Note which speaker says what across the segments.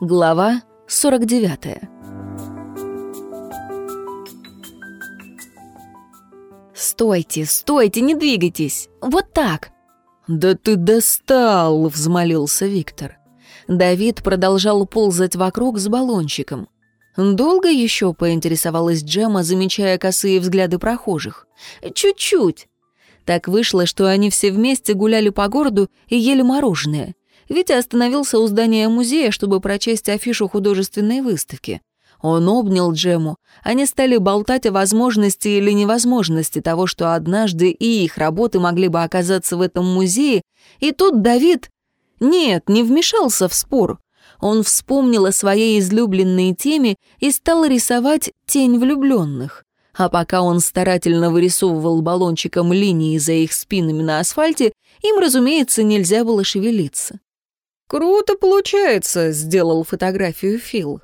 Speaker 1: Глава 49 «Стойте, стойте, не двигайтесь! Вот так!»
Speaker 2: «Да ты достал!» — взмолился Виктор.
Speaker 1: Давид продолжал ползать вокруг с баллончиком. «Долго еще?» — поинтересовалась Джема, замечая косые взгляды прохожих. «Чуть-чуть». Так вышло, что они все вместе гуляли по городу и ели мороженое. Витя остановился у здания музея, чтобы прочесть афишу художественной выставки. Он обнял Джему. Они стали болтать о возможности или невозможности того, что однажды и их работы могли бы оказаться в этом музее. И тут Давид... Нет, не вмешался в спор. Он вспомнил о своей излюбленной теме и стал рисовать тень влюбленных. А пока он старательно вырисовывал баллончиком линии за их спинами на асфальте, им, разумеется, нельзя было шевелиться.
Speaker 2: «Круто получается», — сделал фотографию Фил.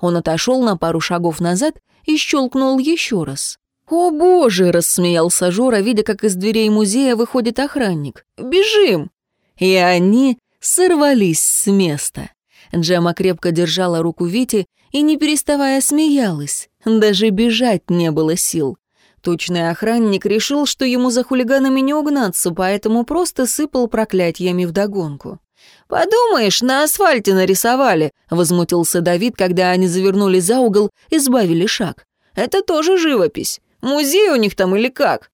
Speaker 1: Он отошел на пару шагов назад и щелкнул еще раз.
Speaker 2: «О боже!» — рассмеялся Жора, видя, как из дверей музея выходит охранник. «Бежим!»
Speaker 1: И они сорвались с места. Джема крепко держала руку Вити и, не переставая, смеялась. Даже бежать не было сил. Тучный охранник решил, что ему за хулиганами не угнаться, поэтому просто сыпал проклятиями вдогонку.
Speaker 2: «Подумаешь, на асфальте нарисовали», — возмутился Давид, когда они завернули за угол и сбавили шаг. «Это тоже живопись. Музей у них там или как?»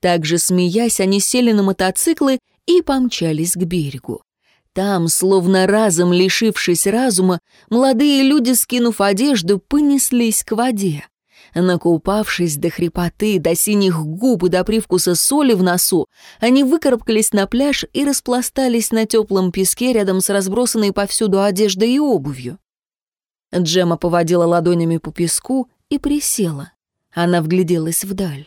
Speaker 1: Также смеясь, они сели на мотоциклы и помчались к берегу. Там, словно разом лишившись разума, молодые люди, скинув одежду, понеслись к воде. Накупавшись до хрипоты, до синих губ и до привкуса соли в носу, они выкарабкались на пляж и распластались на теплом песке рядом с разбросанной повсюду одеждой и обувью. Джема поводила ладонями по песку и присела. Она вгляделась вдаль.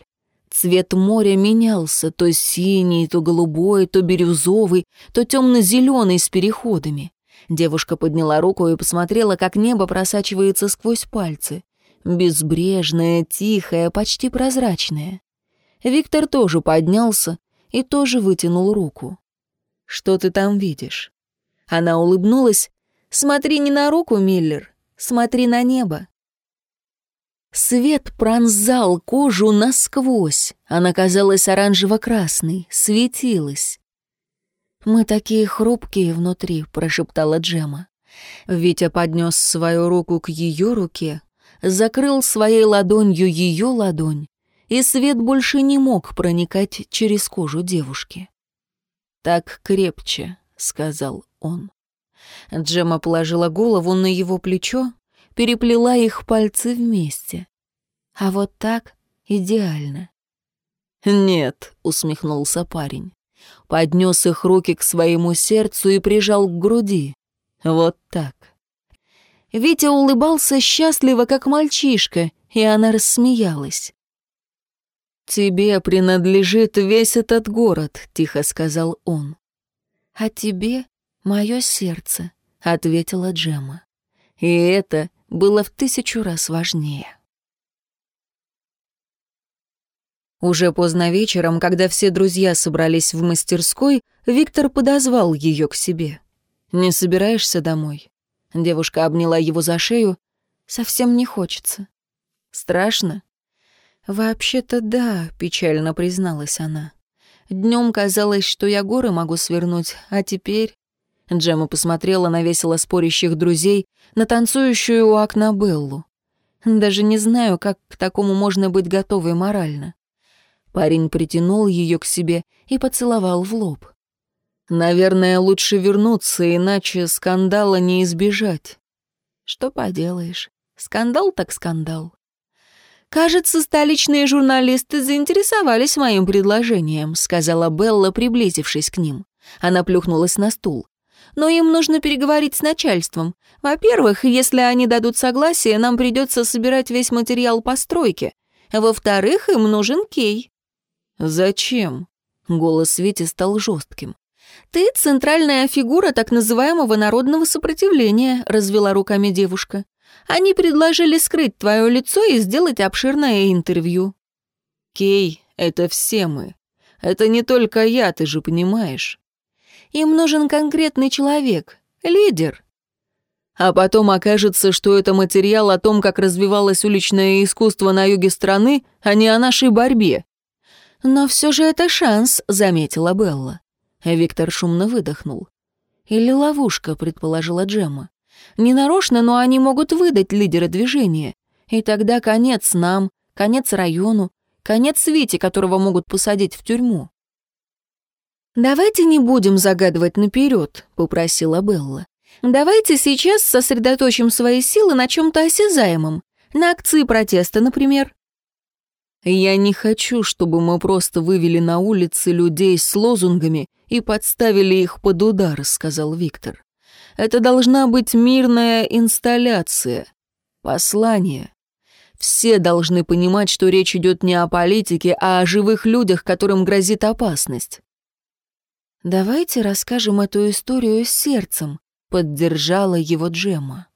Speaker 1: Цвет моря менялся, то синий, то голубой, то бирюзовый, то темно-зеленый с переходами. Девушка подняла руку и посмотрела, как небо просачивается сквозь пальцы. Безбрежное, тихое, почти прозрачное. Виктор тоже поднялся и тоже вытянул руку. «Что ты там видишь?» Она улыбнулась. «Смотри не на руку, Миллер, смотри на небо». Свет пронзал кожу насквозь. Она казалась оранжево-красной, светилась. «Мы такие хрупкие внутри», — прошептала Джема. Витя поднес свою руку к ее руке, закрыл своей ладонью ее ладонь, и свет больше не мог проникать через кожу девушки. «Так крепче», — сказал он. Джема положила голову на его плечо, переплела их пальцы вместе. А вот так идеально. «Нет», — усмехнулся парень. Поднес их руки к своему сердцу и прижал к груди. Вот так. Витя улыбался счастливо, как мальчишка, и она рассмеялась. «Тебе принадлежит весь этот город», — тихо сказал он. «А тебе мое сердце», — ответила Джема. И это было в тысячу раз важнее. Уже поздно вечером, когда все друзья собрались в мастерской, Виктор подозвал ее к себе. «Не собираешься домой?» Девушка обняла его за шею. «Совсем не хочется». «Страшно?» «Вообще-то да», — печально призналась она. Днем казалось, что я горы могу свернуть, а теперь...» Джема посмотрела на весело спорящих друзей, на танцующую у окна Беллу. «Даже не знаю, как к такому можно быть готовой морально. Парень притянул ее к себе и поцеловал в лоб. «Наверное, лучше вернуться, иначе скандала не избежать». «Что поделаешь? Скандал так скандал». «Кажется, столичные журналисты заинтересовались моим предложением», сказала Белла, приблизившись к ним. Она плюхнулась на стул. «Но им нужно переговорить с начальством. Во-первых, если они дадут согласие, нам придется собирать весь материал постройки. Во-вторых, им нужен Кей.
Speaker 2: «Зачем?» — голос Вити стал жестким.
Speaker 1: «Ты центральная фигура так называемого народного сопротивления», — развела руками девушка. «Они предложили скрыть твое лицо и сделать обширное интервью».
Speaker 2: «Кей, это все мы. Это не только я, ты же понимаешь».
Speaker 1: Им нужен конкретный человек, лидер.
Speaker 2: А потом окажется, что это материал о том, как развивалось уличное искусство на юге страны, а не о нашей борьбе.
Speaker 1: Но все же это шанс, заметила Белла. Виктор шумно выдохнул. Или ловушка, предположила Джемма. Ненарочно, но они могут выдать лидера движения. И тогда конец нам, конец району, конец Свете, которого могут посадить в тюрьму. «Давайте не будем загадывать наперед», — попросила Белла. «Давайте сейчас сосредоточим свои силы на чем-то осязаемом. На акции протеста, например».
Speaker 2: «Я не хочу, чтобы мы просто вывели на улицы людей с лозунгами и подставили их под удар», — сказал Виктор. «Это должна быть мирная инсталляция, послание. Все должны понимать, что речь идет не о политике, а о живых людях, которым грозит опасность.
Speaker 1: «Давайте расскажем эту историю с сердцем», — поддержала его Джема.